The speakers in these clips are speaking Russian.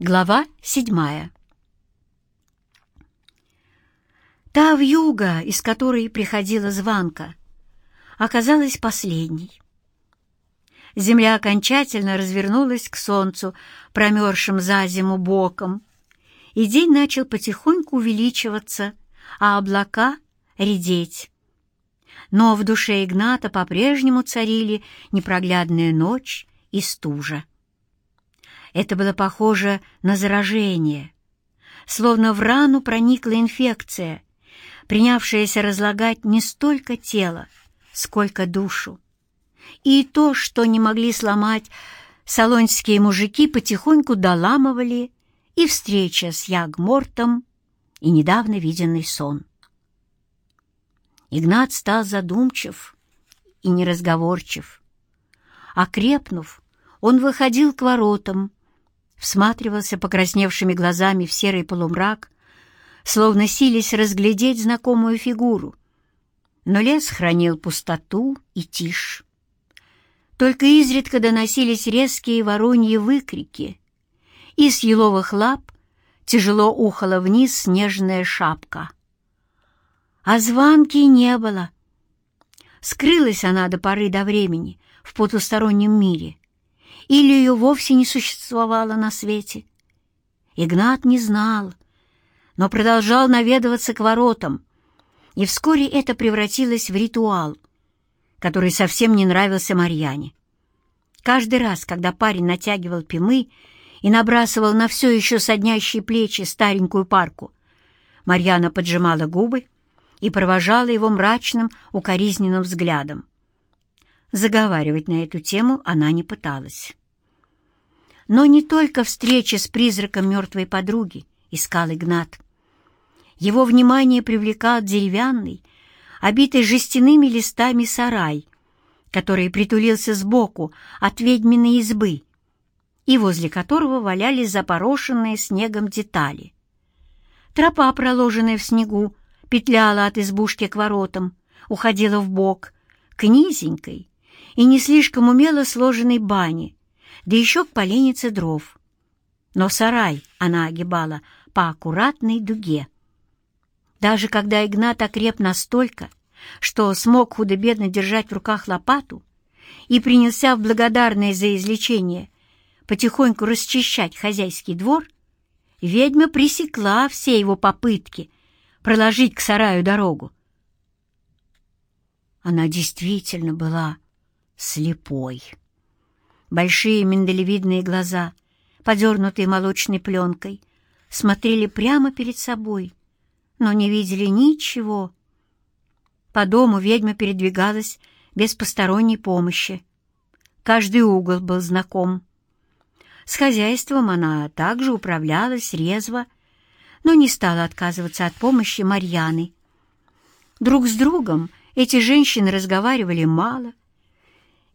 Глава седьмая Та вьюга, из которой приходила звонка, оказалась последней. Земля окончательно развернулась к солнцу, промерзшим за зиму боком, и день начал потихоньку увеличиваться, а облака — редеть. Но в душе Игната по-прежнему царили непроглядная ночь и стужа. Это было похоже на заражение, словно в рану проникла инфекция, принявшаяся разлагать не столько тело, сколько душу. И то, что не могли сломать салонские мужики, потихоньку доламывали и встреча с Ягмортом, и недавно виденный сон. Игнат стал задумчив и неразговорчив. Окрепнув, он выходил к воротам, всматривался покрасневшими глазами в серый полумрак, словно сились разглядеть знакомую фигуру. Но лес хранил пустоту и тишь. Только изредка доносились резкие вороньи выкрики, и с еловых лап тяжело ухала вниз снежная шапка. А звонки не было. Скрылась она до поры до времени в потустороннем мире — или ее вовсе не существовало на свете. Игнат не знал, но продолжал наведываться к воротам, и вскоре это превратилось в ритуал, который совсем не нравился Марьяне. Каждый раз, когда парень натягивал пимы и набрасывал на все еще соднящие плечи старенькую парку, Марьяна поджимала губы и провожала его мрачным, укоризненным взглядом. Заговаривать на эту тему она не пыталась. Но не только встреча с призраком мертвой подруги искал Игнат. Его внимание привлекал деревянный, обитый жестяными листами сарай, который притулился сбоку от ведьминой избы и возле которого валялись запорошенные снегом детали. Тропа, проложенная в снегу, петляла от избушки к воротам, уходила в бок к низенькой, и не слишком умело сложенной бане, да еще к поленнице дров. Но сарай она огибала по аккуратной дуге. Даже когда Игнат окреп настолько, что смог худо-бедно держать в руках лопату и принялся в благодарное за излечение потихоньку расчищать хозяйский двор, ведьма пресекла все его попытки проложить к сараю дорогу. Она действительно была слепой. Большие миндалевидные глаза, подернутые молочной пленкой, смотрели прямо перед собой, но не видели ничего. По дому ведьма передвигалась без посторонней помощи. Каждый угол был знаком. С хозяйством она также управлялась резво, но не стала отказываться от помощи Марьяны. Друг с другом эти женщины разговаривали мало —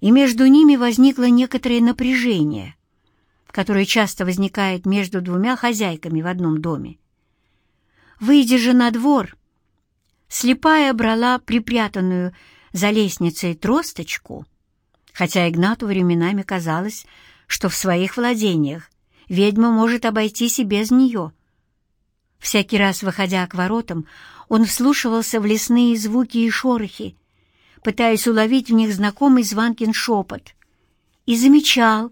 и между ними возникло некоторое напряжение, которое часто возникает между двумя хозяйками в одном доме. Выйдя же на двор, слепая брала припрятанную за лестницей тросточку, хотя Игнату временами казалось, что в своих владениях ведьма может обойтись и без нее. Всякий раз, выходя к воротам, он вслушивался в лесные звуки и шорохи, пытаясь уловить в них знакомый Званкин шепот, и замечал,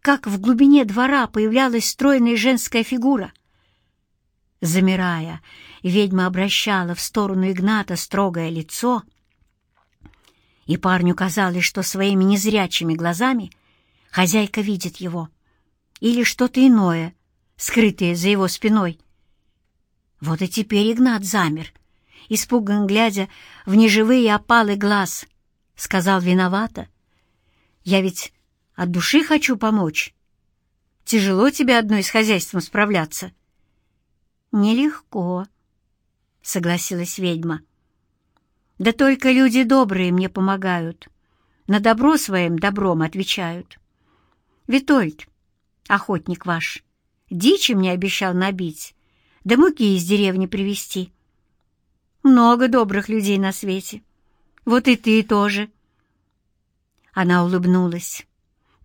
как в глубине двора появлялась стройная женская фигура. Замирая, ведьма обращала в сторону Игната строгое лицо, и парню казалось, что своими незрячими глазами хозяйка видит его, или что-то иное, скрытое за его спиной. Вот и теперь Игнат замер — испуганно глядя в неживые опалы глаз, сказал виновато. «Я ведь от души хочу помочь. Тяжело тебе одной с хозяйством справляться». «Нелегко», — согласилась ведьма. «Да только люди добрые мне помогают, на добро своим добром отвечают. Витольд, охотник ваш, дичи мне обещал набить, да муки из деревни привезти. Много добрых людей на свете. Вот и ты тоже. Она улыбнулась,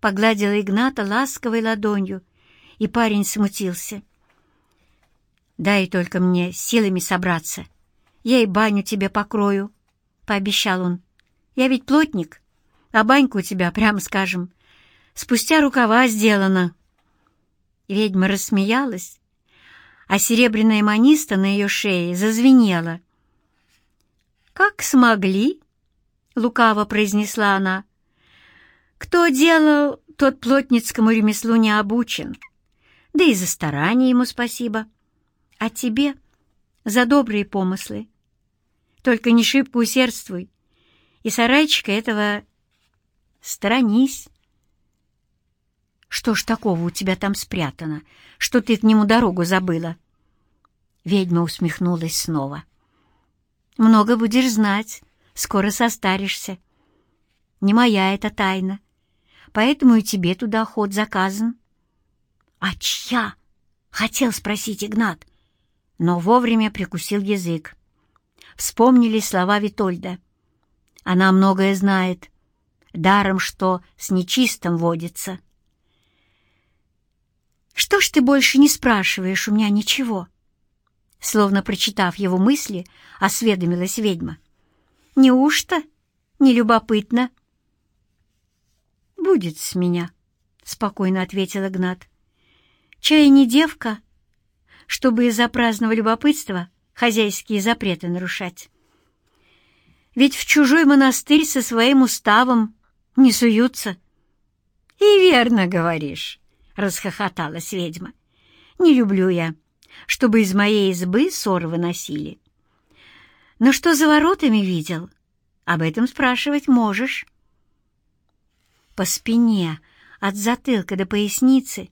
погладила Игната ласковой ладонью и парень смутился. «Дай только мне силами собраться. Я и баню тебе покрою», — пообещал он. «Я ведь плотник, а банька у тебя, прямо скажем, спустя рукава сделана». Ведьма рассмеялась, а серебряная маниста на ее шее зазвенела. «Как смогли?» — лукаво произнесла она. «Кто делал, тот плотницкому ремеслу не обучен. Да и за старание ему спасибо. А тебе за добрые помыслы. Только не шибко усердствуй, и сарайчика этого сторонись». «Что ж такого у тебя там спрятано, что ты к нему дорогу забыла?» Ведьма усмехнулась снова. «Много будешь знать, скоро состаришься. Не моя эта тайна, поэтому и тебе туда ход заказан». «А чья?» — хотел спросить Игнат, но вовремя прикусил язык. Вспомнили слова Витольда. «Она многое знает, даром, что с нечистым водится». «Что ж ты больше не спрашиваешь у меня ничего?» Словно прочитав его мысли, осведомилась ведьма. «Неужто? Не любопытно?» «Будет с меня», — спокойно ответил Игнат. «Чай не девка, чтобы из-за праздного любопытства хозяйские запреты нарушать. Ведь в чужой монастырь со своим уставом не суются». «И верно говоришь», — расхохоталась ведьма. «Не люблю я, чтобы из моей избы ссор выносили. Но что за воротами видел? Об этом спрашивать можешь». По спине, от затылка до поясницы,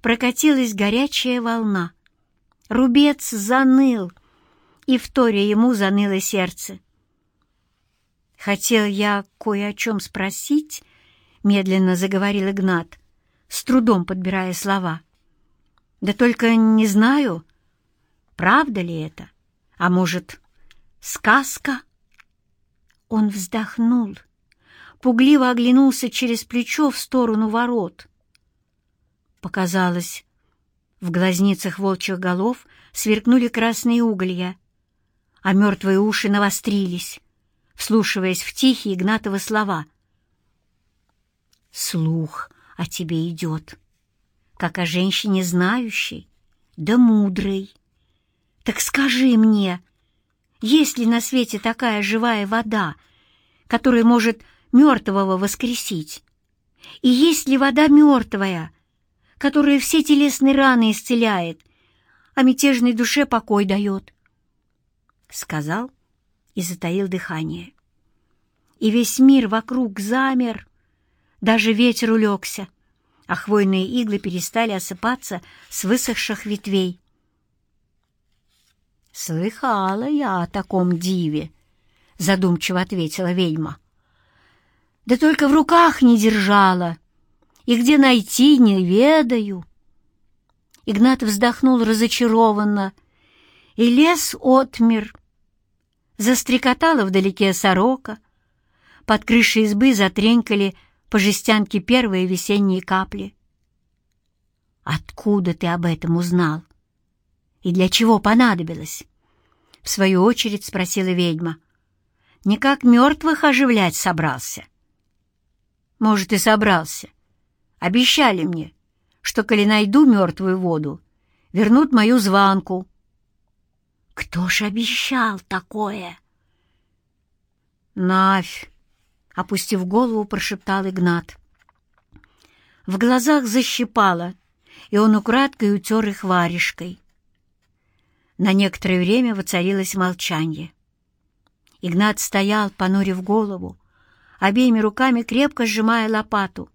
прокатилась горячая волна. Рубец заныл, и вторя ему заныло сердце. «Хотел я кое о чем спросить», — медленно заговорил Игнат, с трудом подбирая слова. «Да только не знаю, правда ли это, а может, сказка?» Он вздохнул, пугливо оглянулся через плечо в сторону ворот. Показалось, в глазницах волчьих голов сверкнули красные уголья, а мертвые уши навострились, вслушиваясь в тихие Игнатовы слова. «Слух о тебе идет, как о женщине знающей, да мудрой. Так скажи мне, есть ли на свете такая живая вода, которая может мертвого воскресить? И есть ли вода мертвая, которая все телесные раны исцеляет, а мятежной душе покой дает? Сказал и затаил дыхание. И весь мир вокруг замер, даже ветер улегся, а хвойные иглы перестали осыпаться с высохших ветвей. «Слыхала я о таком диве», — задумчиво ответила ведьма. «Да только в руках не держала, и где найти не ведаю». Игнат вздохнул разочарованно, и лес отмер. Застрекотала вдалеке сорока, под крышей избы затренькали по жестянке первые весенние капли. «Откуда ты об этом узнал? И для чего понадобилось?» В свою очередь спросила ведьма. «Не как мертвых оживлять собрался?» «Может, и собрался. Обещали мне, что, коли найду мертвую воду, вернут мою звонку». «Кто ж обещал такое?» «Навь!» — опустив голову, прошептал Игнат. В глазах защипало, и он украдкой утер их варежкой. На некоторое время воцарилось молчание. Игнат стоял, понурив голову, обеими руками крепко сжимая лопату,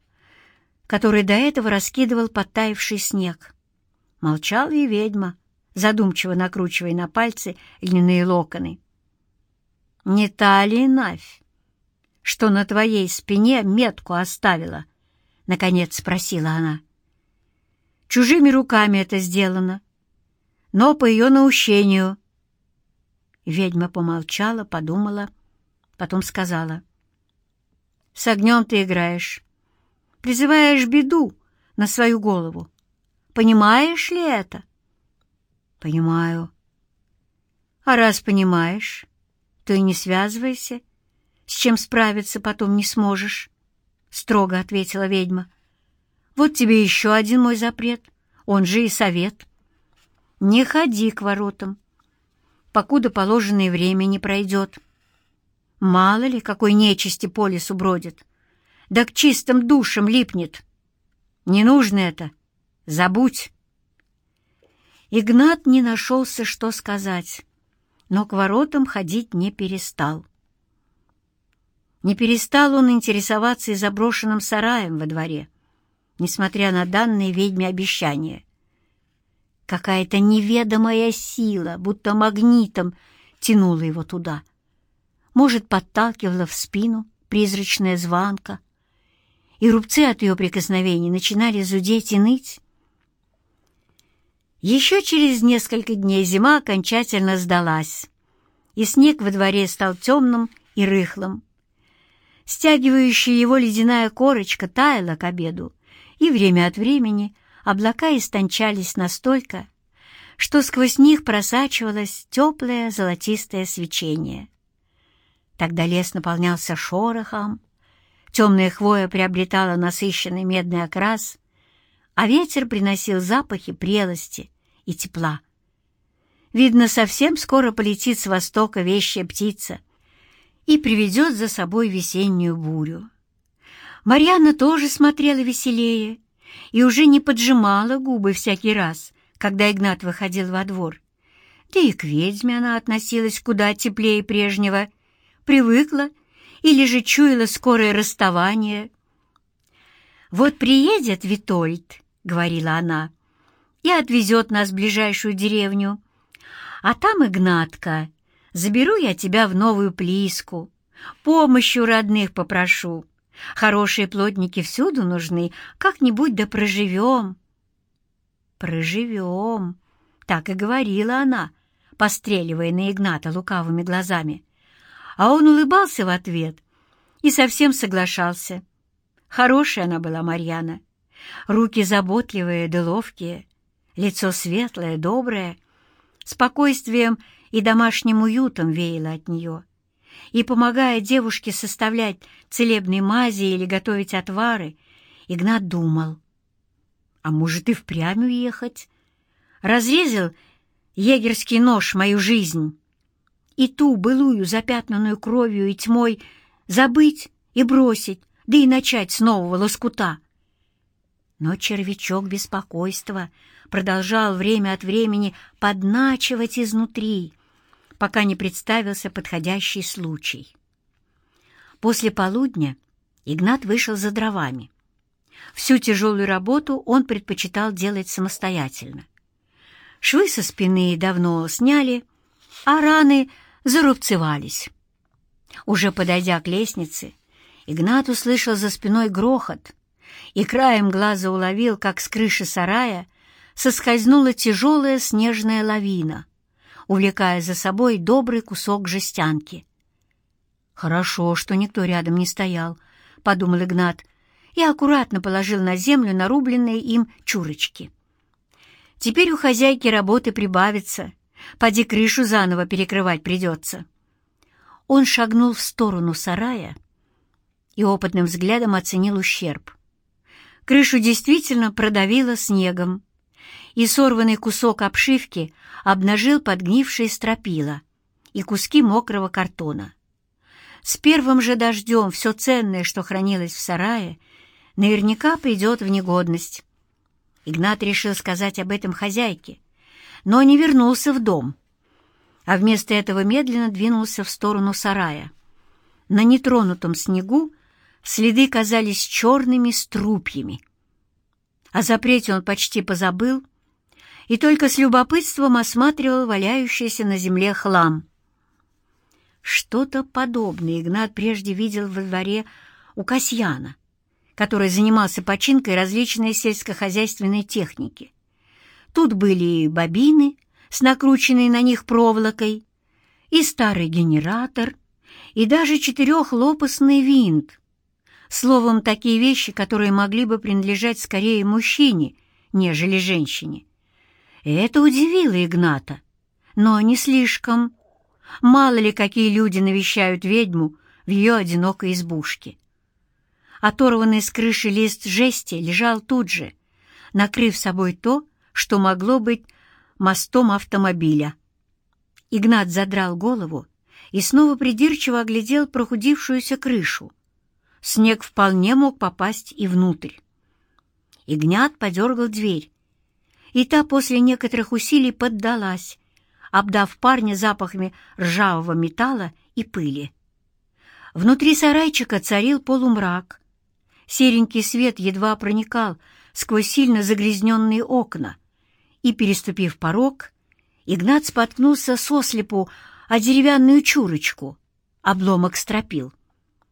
который до этого раскидывал подтаявший снег. Молчала и ведьма, задумчиво накручивая на пальцы льняные локоны. «Не та ли Навь?» Что на твоей спине метку оставила?» — наконец спросила она. «Чужими руками это сделано, но по ее наущению». Ведьма помолчала, подумала, потом сказала. «С огнем ты играешь, призываешь беду на свою голову, Понимаешь ли это?» «Понимаю». «А раз понимаешь, то и не связывайся. С чем справиться потом не сможешь», — строго ответила ведьма. «Вот тебе еще один мой запрет, он же и совет. Не ходи к воротам, покуда положенное время не пройдет. Мало ли, какой нечисти по лесу бродит, да к чистым душам липнет. Не нужно это, забудь». Игнат не нашелся, что сказать, но к воротам ходить не перестал. Не перестал он интересоваться и заброшенным сараем во дворе, несмотря на данные ведьме обещания. Какая-то неведомая сила, будто магнитом, тянула его туда. Может, подталкивала в спину призрачная звонка, и рубцы от ее прикосновений начинали зудеть и ныть. Еще через несколько дней зима окончательно сдалась, и снег во дворе стал темным и рыхлым. Стягивающая его ледяная корочка таяла к обеду, и время от времени облака истончались настолько, что сквозь них просачивалось теплое золотистое свечение. Тогда лес наполнялся шорохом, темная хвоя приобретала насыщенный медный окрас, а ветер приносил запахи прелости и тепла. Видно, совсем скоро полетит с востока вещая птица и приведет за собой весеннюю бурю. Марьяна тоже смотрела веселее и уже не поджимала губы всякий раз, когда Игнат выходил во двор. Да и к ведьме она относилась куда теплее прежнего, привыкла или же чуяла скорое расставание. «Вот приедет Витольд», — говорила она, — «и отвезет нас в ближайшую деревню. А там Игнатка. Заберу я тебя в новую Плиску. Помощью родных попрошу. Хорошие плотники всюду нужны. Как-нибудь да проживем». «Проживем», — так и говорила она, постреливая на Игната лукавыми глазами. А он улыбался в ответ и совсем соглашался. Хорошая она была, Марьяна. Руки заботливые да ловкие, лицо светлое, доброе, спокойствием и домашним уютом веяло от нее. И, помогая девушке составлять целебные мази или готовить отвары, Игнат думал, а может и впрямь уехать? Разрезал егерский нож мою жизнь, и ту былую запятнанную кровью и тьмой забыть и бросить, да и начать с нового лоскута. Но червячок беспокойства продолжал время от времени подначивать изнутри, пока не представился подходящий случай. После полудня Игнат вышел за дровами. Всю тяжелую работу он предпочитал делать самостоятельно. Швы со спины давно сняли, а раны зарубцевались. Уже подойдя к лестнице, Игнат услышал за спиной грохот, и краем глаза уловил, как с крыши сарая соскользнула тяжелая снежная лавина, увлекая за собой добрый кусок жестянки. «Хорошо, что никто рядом не стоял», — подумал Игнат, и аккуратно положил на землю нарубленные им чурочки. «Теперь у хозяйки работы прибавится, поди крышу заново перекрывать придется». Он шагнул в сторону сарая и опытным взглядом оценил ущерб. Крышу действительно продавило снегом, и сорванный кусок обшивки обнажил подгнившие стропила и куски мокрого картона. С первым же дождем все ценное, что хранилось в сарае, наверняка придет в негодность. Игнат решил сказать об этом хозяйке, но не вернулся в дом, а вместо этого медленно двинулся в сторону сарая. На нетронутом снегу Следы казались черными струпьями. О запрете он почти позабыл и только с любопытством осматривал валяющийся на земле хлам. Что-то подобное Игнат прежде видел во дворе у Касьяна, который занимался починкой различной сельскохозяйственной техники. Тут были и бобины с накрученной на них проволокой, и старый генератор, и даже четырехлопастный винт, Словом, такие вещи, которые могли бы принадлежать скорее мужчине, нежели женщине. Это удивило Игната, но не слишком. Мало ли какие люди навещают ведьму в ее одинокой избушке. Оторванный с крыши лист жести лежал тут же, накрыв собой то, что могло быть мостом автомобиля. Игнат задрал голову и снова придирчиво оглядел прохудившуюся крышу. Снег вполне мог попасть и внутрь. Игнат подергал дверь, и та после некоторых усилий поддалась, обдав парня запахами ржавого металла и пыли. Внутри сарайчика царил полумрак. Серенький свет едва проникал сквозь сильно загрязненные окна, и, переступив порог, Игнат споткнулся сослепу о деревянную чурочку, обломок стропил.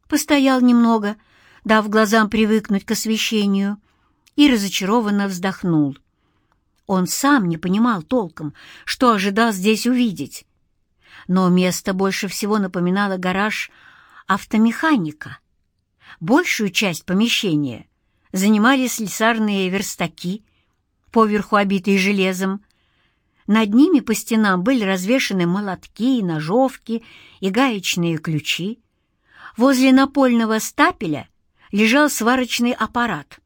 Постоял немного, дав глазам привыкнуть к освещению, и разочарованно вздохнул. Он сам не понимал толком, что ожидал здесь увидеть. Но место больше всего напоминало гараж автомеханика. Большую часть помещения занимали слесарные верстаки, поверху обитые железом. Над ними по стенам были развешаны молотки, ножовки и гаечные ключи. Возле напольного стапеля лежал сварочный аппарат.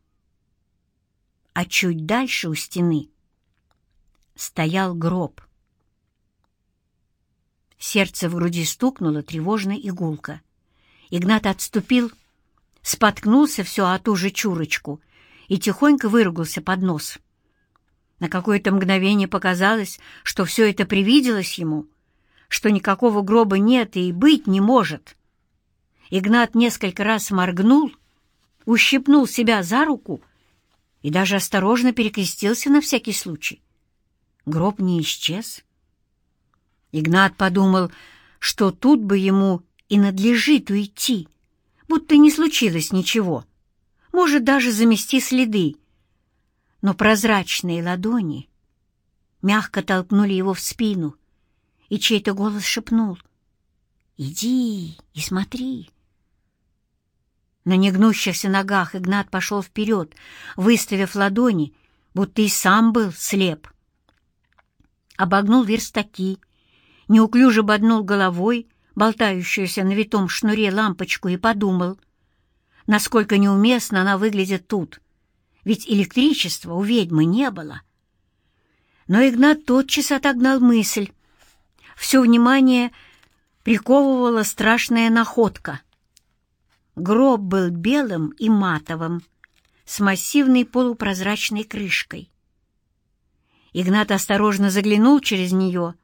А чуть дальше у стены стоял гроб. Сердце в груди стукнуло тревожно игулка. Игнат отступил, споткнулся все о ту же чурочку и тихонько выругался под нос. На какое-то мгновение показалось, что все это привиделось ему, что никакого гроба нет и быть не может. Игнат несколько раз моргнул, ущипнул себя за руку и даже осторожно перекрестился на всякий случай. Гроб не исчез. Игнат подумал, что тут бы ему и надлежит уйти, будто не случилось ничего, может даже замести следы. Но прозрачные ладони мягко толкнули его в спину, и чей-то голос шепнул «Иди и смотри». На негнущихся ногах Игнат пошел вперед, выставив ладони, будто и сам был слеп. Обогнул верстаки, неуклюже боднул головой, болтающуюся на витом шнуре лампочку, и подумал, насколько неуместно она выглядит тут, ведь электричества у ведьмы не было. Но Игнат тотчас отогнал мысль. Все внимание приковывала страшная находка. Гроб был белым и матовым, с массивной полупрозрачной крышкой. Игнат осторожно заглянул через нее,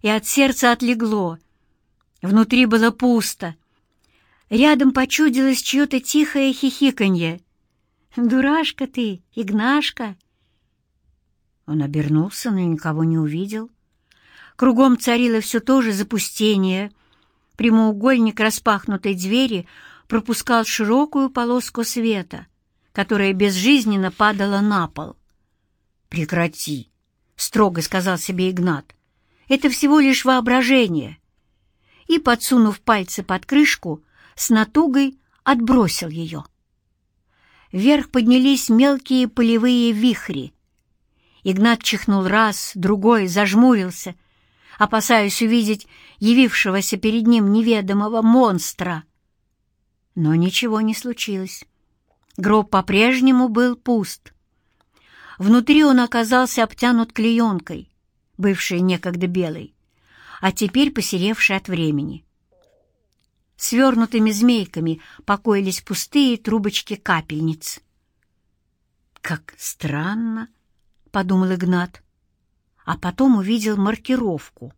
и от сердца отлегло — Внутри было пусто. Рядом почудилось чье-то тихое хихиканье. «Дурашка ты, Игнашка!» Он обернулся, но никого не увидел. Кругом царило все то же запустение. Прямоугольник распахнутой двери пропускал широкую полоску света, которая безжизненно падала на пол. «Прекрати!» — строго сказал себе Игнат. «Это всего лишь воображение и, подсунув пальцы под крышку, с натугой отбросил ее. Вверх поднялись мелкие полевые вихри. Игнат чихнул раз, другой, зажмурился, опасаясь увидеть явившегося перед ним неведомого монстра. Но ничего не случилось. Гроб по-прежнему был пуст. Внутри он оказался обтянут клеенкой, бывшей некогда белой а теперь посеревший от времени. Свернутыми змейками покоились пустые трубочки капельниц. «Как странно!» — подумал Игнат, а потом увидел маркировку.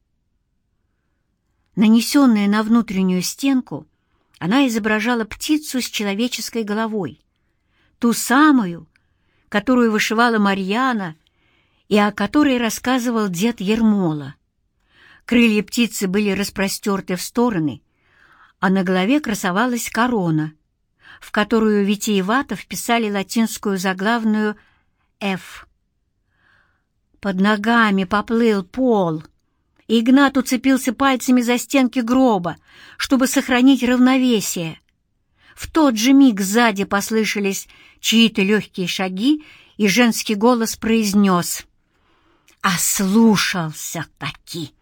Нанесенная на внутреннюю стенку, она изображала птицу с человеческой головой, ту самую, которую вышивала Марьяна и о которой рассказывал дед Ермола. Крылья птицы были распростерты в стороны, а на голове красовалась корона, в которую витиевато вписали латинскую заглавную «Ф». Под ногами поплыл пол. Игнат уцепился пальцами за стенки гроба, чтобы сохранить равновесие. В тот же миг сзади послышались чьи-то легкие шаги, и женский голос произнес «Ослушался таки!»